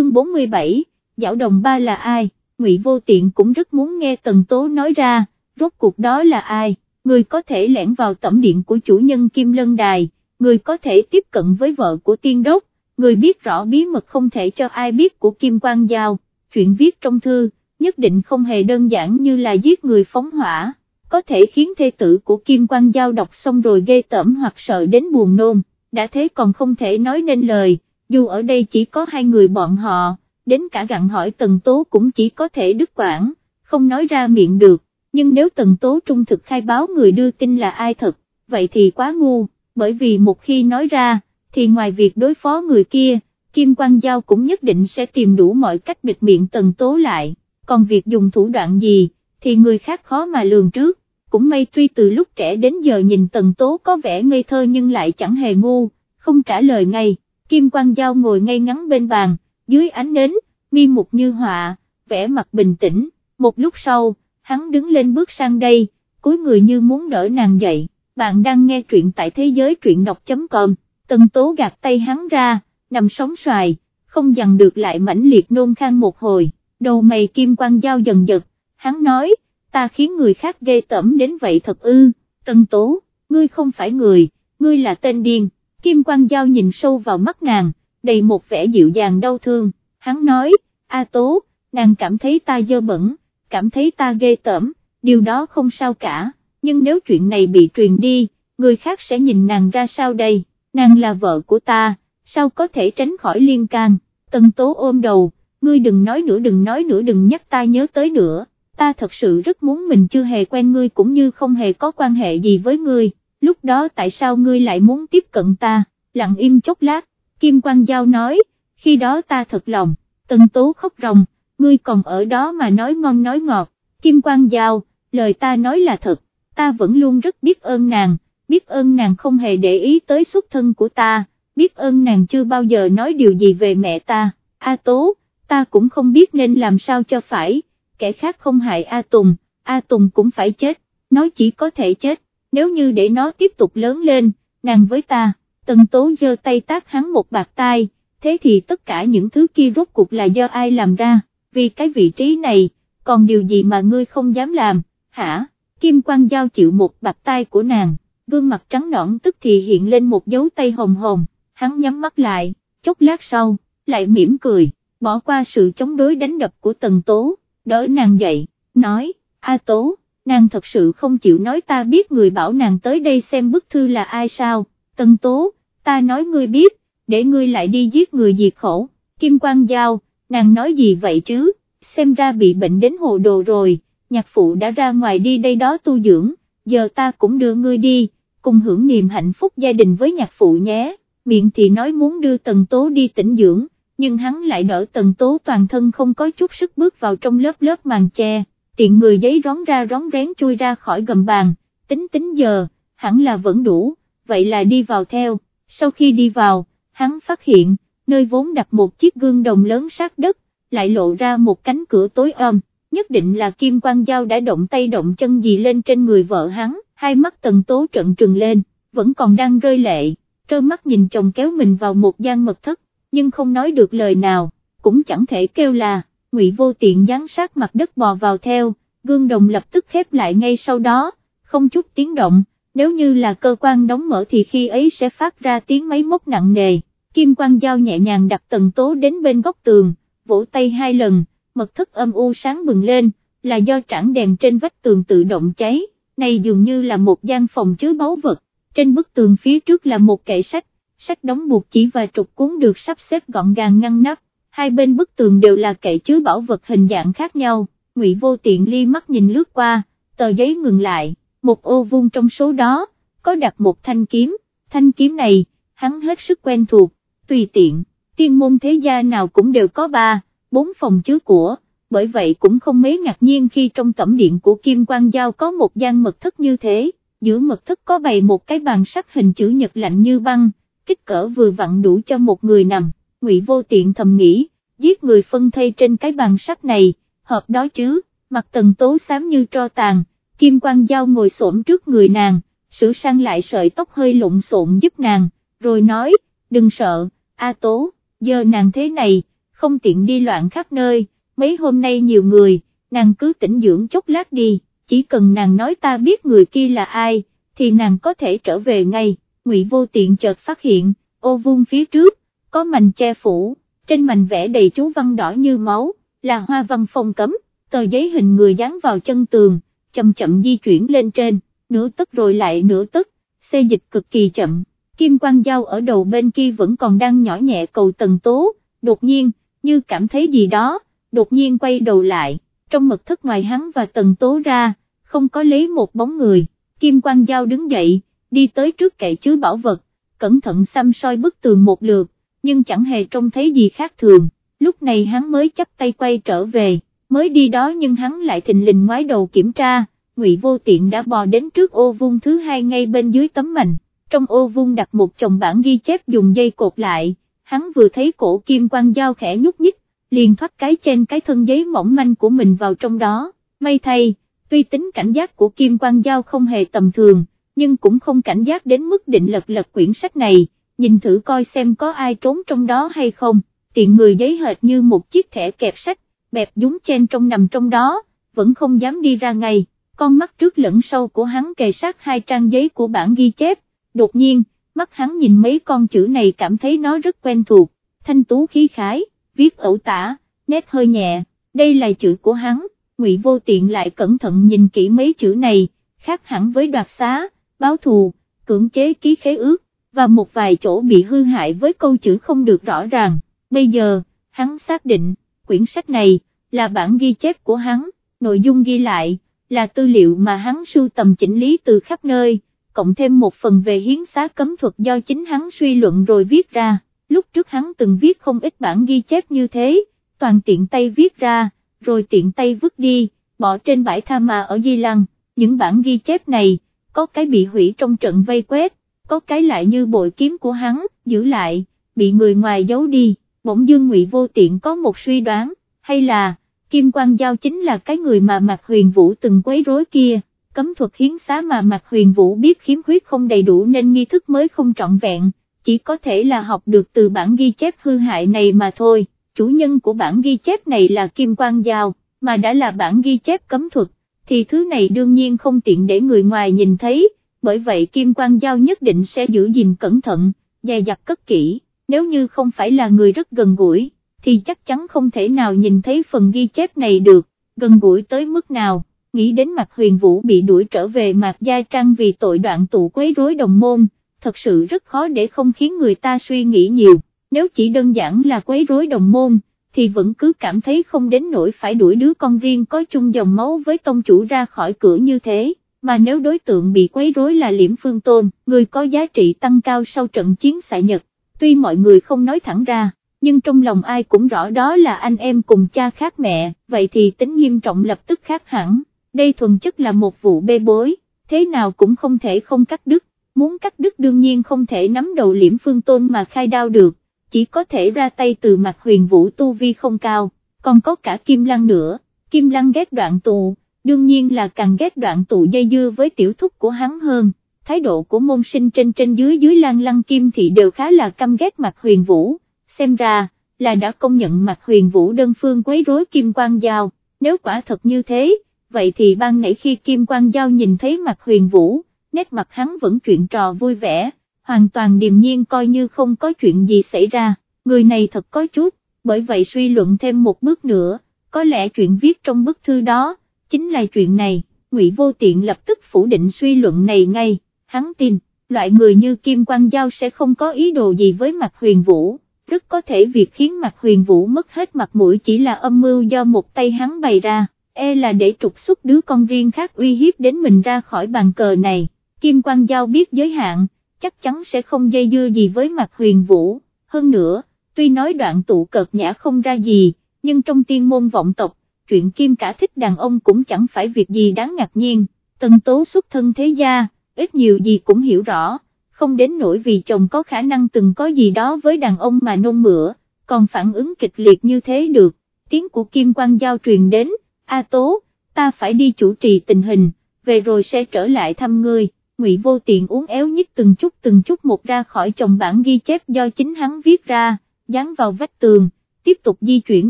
chương 47, dạo đồng ba là ai, ngụy vô tiện cũng rất muốn nghe Tần Tố nói ra, rốt cuộc đó là ai, người có thể lẻn vào tẩm điện của chủ nhân Kim Lân Đài, người có thể tiếp cận với vợ của tiên đốc, người biết rõ bí mật không thể cho ai biết của Kim Quang Giao, chuyện viết trong thư, nhất định không hề đơn giản như là giết người phóng hỏa, có thể khiến thê tử của Kim Quang Giao đọc xong rồi ghê tởm hoặc sợ đến buồn nôn, đã thế còn không thể nói nên lời, dù ở đây chỉ có hai người bọn họ, đến cả gặn hỏi Tần Tố cũng chỉ có thể đứt quảng, không nói ra miệng được, nhưng nếu Tần Tố trung thực khai báo người đưa tin là ai thật, vậy thì quá ngu, bởi vì một khi nói ra, thì ngoài việc đối phó người kia, Kim Quang Giao cũng nhất định sẽ tìm đủ mọi cách bịt miệng Tần Tố lại, còn việc dùng thủ đoạn gì, thì người khác khó mà lường trước, cũng may tuy từ lúc trẻ đến giờ nhìn Tần Tố có vẻ ngây thơ nhưng lại chẳng hề ngu, không trả lời ngay, Kim Quang Giao ngồi ngay ngắn bên bàn, dưới ánh nến, mi mục như họa, vẻ mặt bình tĩnh, một lúc sau, hắn đứng lên bước sang đây, cúi người như muốn đỡ nàng dậy, bạn đang nghe truyện tại thế giới truyện đọc.com, Tần Tố gạt tay hắn ra, nằm sóng xoài, không dằn được lại mãnh liệt nôn khang một hồi, đầu mày Kim Quang Giao dần giật, hắn nói, ta khiến người khác ghê tẩm đến vậy thật ư, Tần Tố, ngươi không phải người, ngươi là tên điên, Kim Quang Giao nhìn sâu vào mắt nàng, đầy một vẻ dịu dàng đau thương, hắn nói, A Tố, nàng cảm thấy ta dơ bẩn, cảm thấy ta ghê tởm, điều đó không sao cả, nhưng nếu chuyện này bị truyền đi, người khác sẽ nhìn nàng ra sao đây, nàng là vợ của ta, sao có thể tránh khỏi liên can, Tân Tố ôm đầu, ngươi đừng nói nữa đừng nói nữa đừng nhắc ta nhớ tới nữa, ta thật sự rất muốn mình chưa hề quen ngươi cũng như không hề có quan hệ gì với ngươi, lúc đó tại sao ngươi lại muốn tiếp cận ta, lặng im chốc lát, Kim Quang Giao nói, khi đó ta thật lòng, Tân Tố khóc ròng, ngươi còn ở đó mà nói ngon nói ngọt, Kim Quang Giao, lời ta nói là thật, ta vẫn luôn rất biết ơn nàng, biết ơn nàng không hề để ý tới xuất thân của ta, biết ơn nàng chưa bao giờ nói điều gì về mẹ ta, A Tố, ta cũng không biết nên làm sao cho phải, kẻ khác không hại A Tùng, A Tùng cũng phải chết, nói chỉ có thể chết, nếu như để nó tiếp tục lớn lên, nàng với ta, Tần Tố giơ tay tác hắn một bạc tai, thế thì tất cả những thứ kia rốt cuộc là do ai làm ra, vì cái vị trí này, còn điều gì mà ngươi không dám làm, hả, Kim Quang Giao chịu một bạc tai của nàng, gương mặt trắng nõn tức thì hiện lên một dấu tay hồng hồng, hắn nhắm mắt lại, chốc lát sau, lại mỉm cười, bỏ qua sự chống đối đánh đập của Tần Tố, đỡ nàng dậy, nói, A Tố, nàng thật sự không chịu nói ta biết người bảo nàng tới đây xem bức thư là ai sao, Tần Tố, ta nói ngươi biết, để ngươi lại đi giết người diệt khổ, Kim Quang Giao, nàng nói gì vậy chứ, xem ra bị bệnh đến hồ đồ rồi, nhạc phụ đã ra ngoài đi đây đó tu dưỡng, giờ ta cũng đưa ngươi đi, cùng hưởng niềm hạnh phúc gia đình với nhạc phụ nhé, miệng thì nói muốn đưa Tần Tố đi tĩnh dưỡng, nhưng hắn lại đỡ Tần Tố toàn thân không có chút sức bước vào trong lớp lớp màn che, tiện người giấy rón ra rón rén chui ra khỏi gầm bàn, tính tính giờ, hẳn là vẫn đủ, vậy là đi vào theo, sau khi đi vào, hắn phát hiện, nơi vốn đặt một chiếc gương đồng lớn sát đất, lại lộ ra một cánh cửa tối om, nhất định là Kim Quang Giao đã động tay động chân gì lên trên người vợ hắn, hai mắt tần tố trận trừng lên, vẫn còn đang rơi lệ, trơ mắt nhìn chồng kéo mình vào một gian mật thất, nhưng không nói được lời nào, cũng chẳng thể kêu là, ngụy vô tiện dán sát mặt đất bò vào theo, gương đồng lập tức khép lại ngay sau đó, không chút tiếng động, nếu như là cơ quan đóng mở thì khi ấy sẽ phát ra tiếng máy móc nặng nề, kim quang dao nhẹ nhàng đặt tần tố đến bên góc tường, vỗ tay hai lần, mật thất âm u sáng bừng lên, là do trảng đèn trên vách tường tự động cháy, này dường như là một gian phòng chứa báu vật, trên bức tường phía trước là một kệ sách, sách đóng buộc chỉ và trục cuốn được sắp xếp gọn gàng ngăn nắp, hai bên bức tường đều là kệ chứa bảo vật hình dạng khác nhau, ngụy vô tiện ly mắt nhìn lướt qua, tờ giấy ngừng lại. Một ô vuông trong số đó, có đặt một thanh kiếm, thanh kiếm này, hắn hết sức quen thuộc, tùy tiện, tiên môn thế gia nào cũng đều có ba, bốn phòng chứa của, bởi vậy cũng không mấy ngạc nhiên khi trong tẩm điện của Kim Quang Giao có một gian mật thất như thế, giữa mật thất có bày một cái bàn sắt hình chữ nhật lạnh như băng, kích cỡ vừa vặn đủ cho một người nằm, ngụy vô tiện thầm nghĩ, giết người phân thây trên cái bàn sắt này, hợp đó chứ, mặt tần tố xám như tro tàn, Kim Quang Giao ngồi xổm trước người nàng, sửa sang lại sợi tóc hơi lộn xộn giúp nàng, rồi nói, đừng sợ, A Tố, giờ nàng thế này, không tiện đi loạn khắp nơi, mấy hôm nay nhiều người, nàng cứ tỉnh dưỡng chốc lát đi, chỉ cần nàng nói ta biết người kia là ai, thì nàng có thể trở về ngay, ngụy vô tiện chợt phát hiện, ô vuông phía trước, có mành che phủ, trên mành vẽ đầy chú văn đỏ như máu, là hoa văn phong cấm, tờ giấy hình người dán vào chân tường, chậm chậm di chuyển lên trên, nửa tức rồi lại nửa tức, xê dịch cực kỳ chậm, kim quang dao ở đầu bên kia vẫn còn đang nhỏ nhẹ cầu tần tố, đột nhiên, như cảm thấy gì đó, đột nhiên quay đầu lại, trong mật thất ngoài hắn và tần tố ra, không có lấy một bóng người, kim quang dao đứng dậy, đi tới trước kệ chứa bảo vật, cẩn thận xăm soi bức tường một lượt, nhưng chẳng hề trông thấy gì khác thường, lúc này hắn mới chắp tay quay trở về, mới đi đó nhưng hắn lại thình lình ngoái đầu kiểm tra, Ngụy Vô Tiện đã bò đến trước ô vuông thứ hai ngay bên dưới tấm mành, trong ô vuông đặt một chồng bản ghi chép dùng dây cột lại, hắn vừa thấy cổ kim quang dao khẽ nhúc nhích, liền thoát cái trên cái thân giấy mỏng manh của mình vào trong đó, may thay, tuy tính cảnh giác của kim quang dao không hề tầm thường, nhưng cũng không cảnh giác đến mức định lật lật quyển sách này, nhìn thử coi xem có ai trốn trong đó hay không, tiện người giấy hệt như một chiếc thẻ kẹp sách, bẹp dúng trên trong nằm trong đó, vẫn không dám đi ra ngay, con mắt trước lẫn sau của hắn kề sát hai trang giấy của bản ghi chép, đột nhiên, mắt hắn nhìn mấy con chữ này cảm thấy nó rất quen thuộc, thanh tú khí khái, viết ẩu tả, nét hơi nhẹ, đây là chữ của hắn, ngụy vô tiện lại cẩn thận nhìn kỹ mấy chữ này, khác hẳn với đoạt xá, báo thù, cưỡng chế ký khế ước, và một vài chỗ bị hư hại với câu chữ không được rõ ràng, bây giờ, hắn xác định, quyển sách này, là bản ghi chép của hắn, nội dung ghi lại, là tư liệu mà hắn sưu tầm chỉnh lý từ khắp nơi, cộng thêm một phần về hiến xá cấm thuật do chính hắn suy luận rồi viết ra, lúc trước hắn từng viết không ít bản ghi chép như thế, toàn tiện tay viết ra, rồi tiện tay vứt đi, bỏ trên bãi tha mà ở Di Lăng, những bản ghi chép này, có cái bị hủy trong trận vây quét, có cái lại như bội kiếm của hắn, giữ lại, bị người ngoài giấu đi, bỗng dương ngụy vô tiện có một suy đoán, hay là, Kim Quang Giao chính là cái người mà Mạc Huyền Vũ từng quấy rối kia, cấm thuật hiến xá mà Mạc Huyền Vũ biết khiếm khuyết không đầy đủ nên nghi thức mới không trọn vẹn, chỉ có thể là học được từ bản ghi chép hư hại này mà thôi, chủ nhân của bản ghi chép này là Kim Quang Giao, mà đã là bản ghi chép cấm thuật, thì thứ này đương nhiên không tiện để người ngoài nhìn thấy, bởi vậy Kim Quang Giao nhất định sẽ giữ gìn cẩn thận, dè dặt cất kỹ, nếu như không phải là người rất gần gũi thì chắc chắn không thể nào nhìn thấy phần ghi chép này được, gần gũi tới mức nào, nghĩ đến mặt huyền vũ bị đuổi trở về mặt gia trang vì tội đoạn tụ quấy rối đồng môn, thật sự rất khó để không khiến người ta suy nghĩ nhiều, nếu chỉ đơn giản là quấy rối đồng môn, thì vẫn cứ cảm thấy không đến nỗi phải đuổi đứa con riêng có chung dòng máu với tông chủ ra khỏi cửa như thế. Mà nếu đối tượng bị quấy rối là liễm phương tôn, người có giá trị tăng cao sau trận chiến xạ Nhật, tuy mọi người không nói thẳng ra, nhưng trong lòng ai cũng rõ đó là anh em cùng cha khác mẹ, vậy thì tính nghiêm trọng lập tức khác hẳn, đây thuần chất là một vụ bê bối, thế nào cũng không thể không cắt đứt, muốn cắt đứt đương nhiên không thể nắm đầu liễm phương tôn mà khai đao được, chỉ có thể ra tay từ mặt huyền vũ tu vi không cao, còn có cả Kim Lăng nữa, Kim Lăng ghét đoạn tù đương nhiên là càng ghét đoạn tụ dây dưa với tiểu thúc của hắn hơn. Thái độ của môn sinh trên trên dưới dưới lan lăng kim thì đều khá là căm ghét mặt huyền vũ, xem ra, là đã công nhận mặt huyền vũ đơn phương quấy rối Kim Quang Giao, nếu quả thật như thế, vậy thì ban nãy khi Kim Quang Giao nhìn thấy mặt huyền vũ, nét mặt hắn vẫn chuyện trò vui vẻ, hoàn toàn điềm nhiên coi như không có chuyện gì xảy ra, người này thật có chút, bởi vậy suy luận thêm một bước nữa, có lẽ chuyện viết trong bức thư đó, chính là chuyện này, Ngụy Vô Tiện lập tức phủ định suy luận này ngay, hắn tin, loại người như Kim Quang Giao sẽ không có ý đồ gì với mặt huyền vũ rất có thể việc khiến mặt huyền vũ mất hết mặt mũi chỉ là âm mưu do một tay hắn bày ra, e là để trục xuất đứa con riêng khác uy hiếp đến mình ra khỏi bàn cờ này, Kim Quang Giao biết giới hạn, chắc chắn sẽ không dây dưa gì với mặt huyền vũ, hơn nữa, tuy nói đoạn tụ cợt nhã không ra gì, nhưng trong tiên môn vọng tộc, chuyện Kim cả thích đàn ông cũng chẳng phải việc gì đáng ngạc nhiên, tân tố xuất thân thế gia, ít nhiều gì cũng hiểu rõ. Không đến nỗi vì chồng có khả năng từng có gì đó với đàn ông mà nôn mửa, còn phản ứng kịch liệt như thế được, tiếng của Kim Quang Giao truyền đến, A Tố, ta phải đi chủ trì tình hình, về rồi sẽ trở lại thăm ngươi, Ngụy Vô Tiện uống éo nhích từng chút từng chút một ra khỏi chồng bản ghi chép do chính hắn viết ra, dán vào vách tường, tiếp tục di chuyển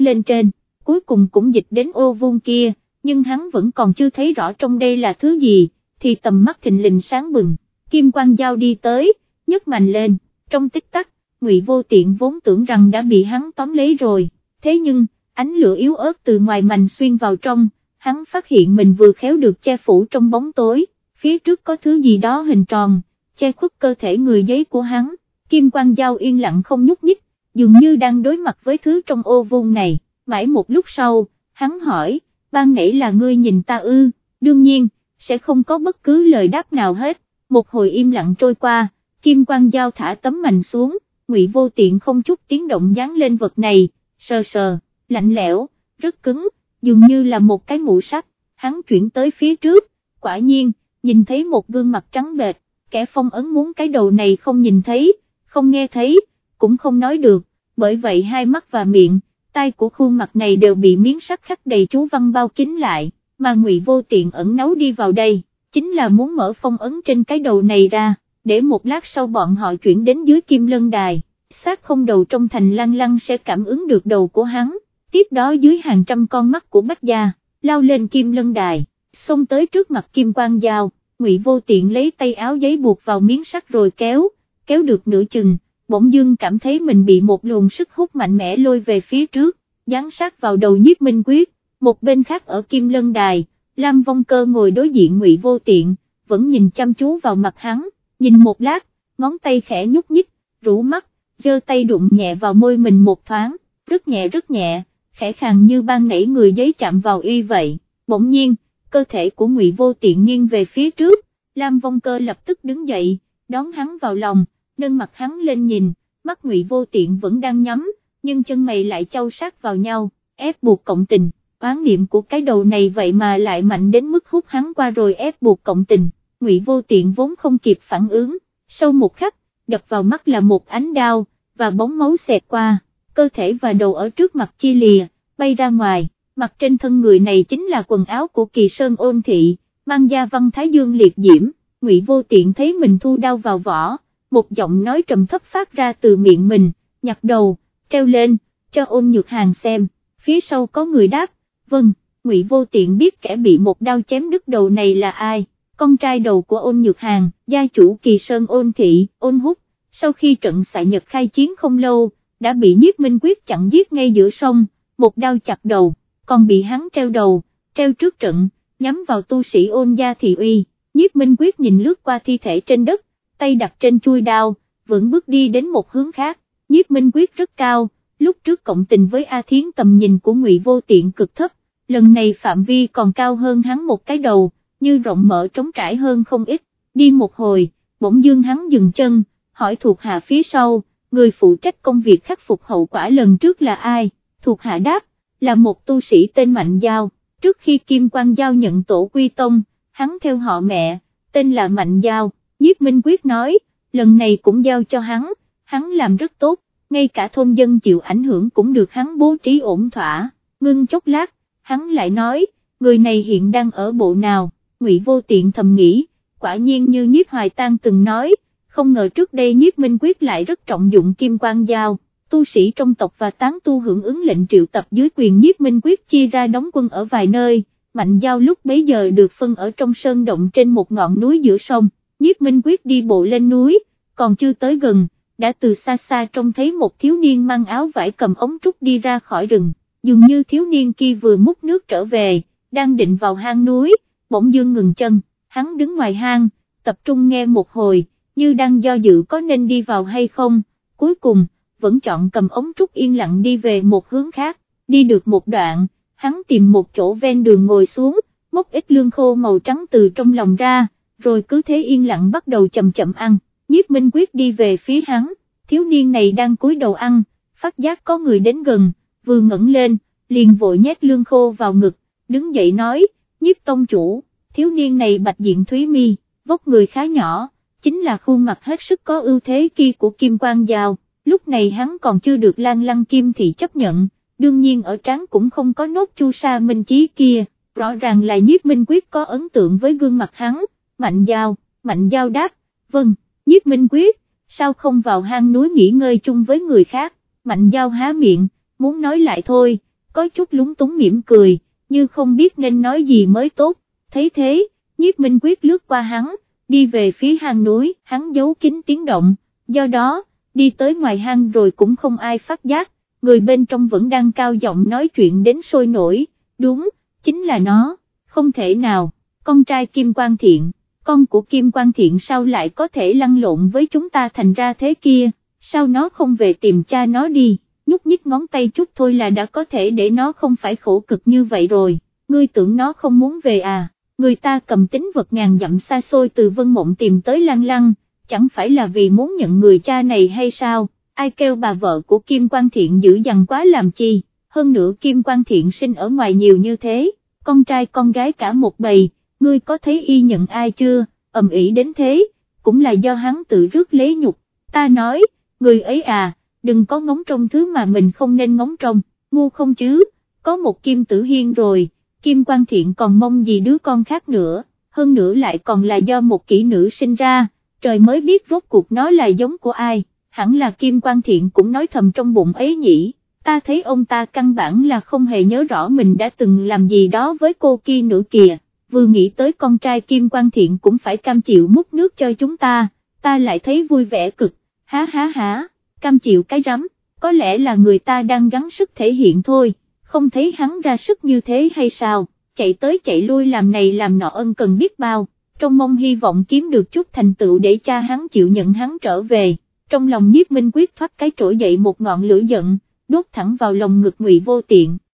lên trên, cuối cùng cũng dịch đến ô vuông kia, nhưng hắn vẫn còn chưa thấy rõ trong đây là thứ gì, thì tầm mắt thình lình sáng bừng, kim quang giao đi tới, nhấc mạnh lên, trong tích tắc, ngụy vô tiện vốn tưởng rằng đã bị hắn tóm lấy rồi, thế nhưng, ánh lửa yếu ớt từ ngoài mành xuyên vào trong, hắn phát hiện mình vừa khéo được che phủ trong bóng tối, phía trước có thứ gì đó hình tròn, che khuất cơ thể người giấy của hắn, kim quang giao yên lặng không nhúc nhích, dường như đang đối mặt với thứ trong ô vuông này, mãi một lúc sau, hắn hỏi, ban nãy là ngươi nhìn ta ư, đương nhiên, sẽ không có bất cứ lời đáp nào hết, một hồi im lặng trôi qua, kim quang Giao thả tấm mành xuống, ngụy vô tiện không chút tiếng động dán lên vật này, sờ sờ, lạnh lẽo, rất cứng, dường như là một cái mũ sắt, hắn chuyển tới phía trước, quả nhiên, nhìn thấy một gương mặt trắng bệch, kẻ phong ấn muốn cái đầu này không nhìn thấy, không nghe thấy, cũng không nói được, bởi vậy hai mắt và miệng, Tay của khuôn mặt này đều bị miếng sắt khắc đầy chú văn bao kín lại, mà ngụy vô tiện ẩn nấu đi vào đây, chính là muốn mở phong ấn trên cái đầu này ra, để một lát sau bọn họ chuyển đến dưới kim lân đài, xác không đầu trong thành lăng lăng sẽ cảm ứng được đầu của hắn, tiếp đó dưới hàng trăm con mắt của bách gia, lao lên kim lân đài, xông tới trước mặt kim quang dao, ngụy vô tiện lấy tay áo giấy buộc vào miếng sắt rồi kéo, kéo được nửa chừng, bỗng dưng cảm thấy mình bị một luồng sức hút mạnh mẽ lôi về phía trước, dán sát vào đầu nhiếp minh quyết, một bên khác ở kim lân đài, Lam Vong Cơ ngồi đối diện ngụy vô tiện, vẫn nhìn chăm chú vào mặt hắn, nhìn một lát, ngón tay khẽ nhúc nhích, rũ mắt, giơ tay đụng nhẹ vào môi mình một thoáng, rất nhẹ rất nhẹ, khẽ khàng như ban nãy người giấy chạm vào y vậy, bỗng nhiên, cơ thể của ngụy vô tiện nghiêng về phía trước, Lam Vong Cơ lập tức đứng dậy, đón hắn vào lòng, nâng mặt hắn lên nhìn, mắt ngụy vô tiện vẫn đang nhắm, nhưng chân mày lại châu sát vào nhau, ép buộc cộng tình, oán niệm của cái đầu này vậy mà lại mạnh đến mức hút hắn qua rồi ép buộc cộng tình, ngụy vô tiện vốn không kịp phản ứng, sau một khắc, đập vào mắt là một ánh đao, và bóng máu xẹt qua, cơ thể và đầu ở trước mặt chia lìa, bay ra ngoài, mặt trên thân người này chính là quần áo của kỳ sơn ôn thị, mang gia văn thái dương liệt diễm, ngụy vô tiện thấy mình thu đau vào vỏ, một giọng nói trầm thấp phát ra từ miệng mình, nhặt đầu, treo lên, cho ôn nhược hàng xem, phía sau có người đáp, vâng, ngụy vô tiện biết kẻ bị một đao chém đứt đầu này là ai, con trai đầu của ôn nhược hàng, gia chủ kỳ sơn ôn thị, ôn hút, sau khi trận xạ nhật khai chiến không lâu, đã bị nhiếp minh quyết chặn giết ngay giữa sông, một đao chặt đầu, còn bị hắn treo đầu, treo trước trận, nhắm vào tu sĩ ôn gia thị uy, nhiếp minh quyết nhìn lướt qua thi thể trên đất, tay đặt trên chui đao, vẫn bước đi đến một hướng khác, nhiếp minh quyết rất cao, lúc trước cộng tình với A Thiến tầm nhìn của ngụy vô tiện cực thấp, lần này phạm vi còn cao hơn hắn một cái đầu, như rộng mở trống trải hơn không ít, đi một hồi, bỗng dương hắn dừng chân, hỏi thuộc hạ phía sau, người phụ trách công việc khắc phục hậu quả lần trước là ai, thuộc hạ đáp, là một tu sĩ tên Mạnh Giao, trước khi Kim Quang Giao nhận tổ quy tông, hắn theo họ mẹ, tên là Mạnh Giao, nhiếp minh quyết nói, lần này cũng giao cho hắn, hắn làm rất tốt, ngay cả thôn dân chịu ảnh hưởng cũng được hắn bố trí ổn thỏa, ngưng chốc lát, hắn lại nói, người này hiện đang ở bộ nào, ngụy vô tiện thầm nghĩ, quả nhiên như nhiếp hoài tang từng nói, không ngờ trước đây nhiếp minh quyết lại rất trọng dụng kim quang giao, tu sĩ trong tộc và tán tu hưởng ứng lệnh triệu tập dưới quyền nhiếp minh quyết chia ra đóng quân ở vài nơi, mạnh giao lúc bấy giờ được phân ở trong sơn động trên một ngọn núi giữa sông, nhiếp minh quyết đi bộ lên núi, còn chưa tới gần, đã từ xa xa trông thấy một thiếu niên mang áo vải cầm ống trúc đi ra khỏi rừng, dường như thiếu niên kia vừa múc nước trở về, đang định vào hang núi, bỗng dương ngừng chân, hắn đứng ngoài hang, tập trung nghe một hồi, như đang do dự có nên đi vào hay không, cuối cùng, vẫn chọn cầm ống trúc yên lặng đi về một hướng khác, đi được một đoạn, hắn tìm một chỗ ven đường ngồi xuống, móc ít lương khô màu trắng từ trong lòng ra, rồi cứ thế yên lặng bắt đầu chậm chậm ăn, nhiếp minh quyết đi về phía hắn, thiếu niên này đang cúi đầu ăn, phát giác có người đến gần, vừa ngẩng lên, liền vội nhét lương khô vào ngực, đứng dậy nói, nhiếp tông chủ, thiếu niên này bạch diện thúy mi, vóc người khá nhỏ, chính là khuôn mặt hết sức có ưu thế kia của Kim Quang Giao, lúc này hắn còn chưa được Lan Lăng Kim Thị chấp nhận, đương nhiên ở trán cũng không có nốt chu sa minh chí kia, rõ ràng là nhiếp minh quyết có ấn tượng với gương mặt hắn, mạnh giao, mạnh giao đáp, vâng, nhiếp minh quyết, sao không vào hang núi nghỉ ngơi chung với người khác, mạnh giao há miệng, muốn nói lại thôi, có chút lúng túng mỉm cười, như không biết nên nói gì mới tốt, thấy thế, nhiếp minh quyết lướt qua hắn, đi về phía hang núi, hắn giấu kín tiếng động, do đó, đi tới ngoài hang rồi cũng không ai phát giác, người bên trong vẫn đang cao giọng nói chuyện đến sôi nổi, đúng, chính là nó, không thể nào, con trai Kim Quang Thiện, con của Kim Quang Thiện sao lại có thể lăn lộn với chúng ta thành ra thế kia, sao nó không về tìm cha nó đi, nhúc nhích ngón tay chút thôi là đã có thể để nó không phải khổ cực như vậy rồi, ngươi tưởng nó không muốn về à, người ta cầm tính vật ngàn dặm xa xôi từ vân mộng tìm tới lăng lăng, chẳng phải là vì muốn nhận người cha này hay sao, ai kêu bà vợ của Kim Quang Thiện dữ dằn quá làm chi, hơn nữa Kim Quang Thiện sinh ở ngoài nhiều như thế, con trai con gái cả một bầy, ngươi có thấy y nhận ai chưa, ầm ĩ đến thế, cũng là do hắn tự rước lấy nhục, ta nói, người ấy à, đừng có ngóng trong thứ mà mình không nên ngóng trong, ngu không chứ, có một Kim Tử Hiên rồi, Kim quan Thiện còn mong gì đứa con khác nữa, hơn nữa lại còn là do một kỹ nữ sinh ra, trời mới biết rốt cuộc nó là giống của ai, hẳn là Kim quan Thiện cũng nói thầm trong bụng ấy nhỉ, ta thấy ông ta căn bản là không hề nhớ rõ mình đã từng làm gì đó với cô kia nữa kìa, vừa nghĩ tới con trai Kim Quang Thiện cũng phải cam chịu múc nước cho chúng ta, ta lại thấy vui vẻ cực, há há há, cam chịu cái rắm, có lẽ là người ta đang gắng sức thể hiện thôi, không thấy hắn ra sức như thế hay sao, chạy tới chạy lui làm này làm nọ ân cần biết bao trong mong hy vọng kiếm được chút thành tựu để cha hắn chịu nhận hắn trở về, trong lòng nhiếp minh quyết thoát cái trỗi dậy một ngọn lửa giận, đốt thẳng vào lòng ngực ngụy vô tiện.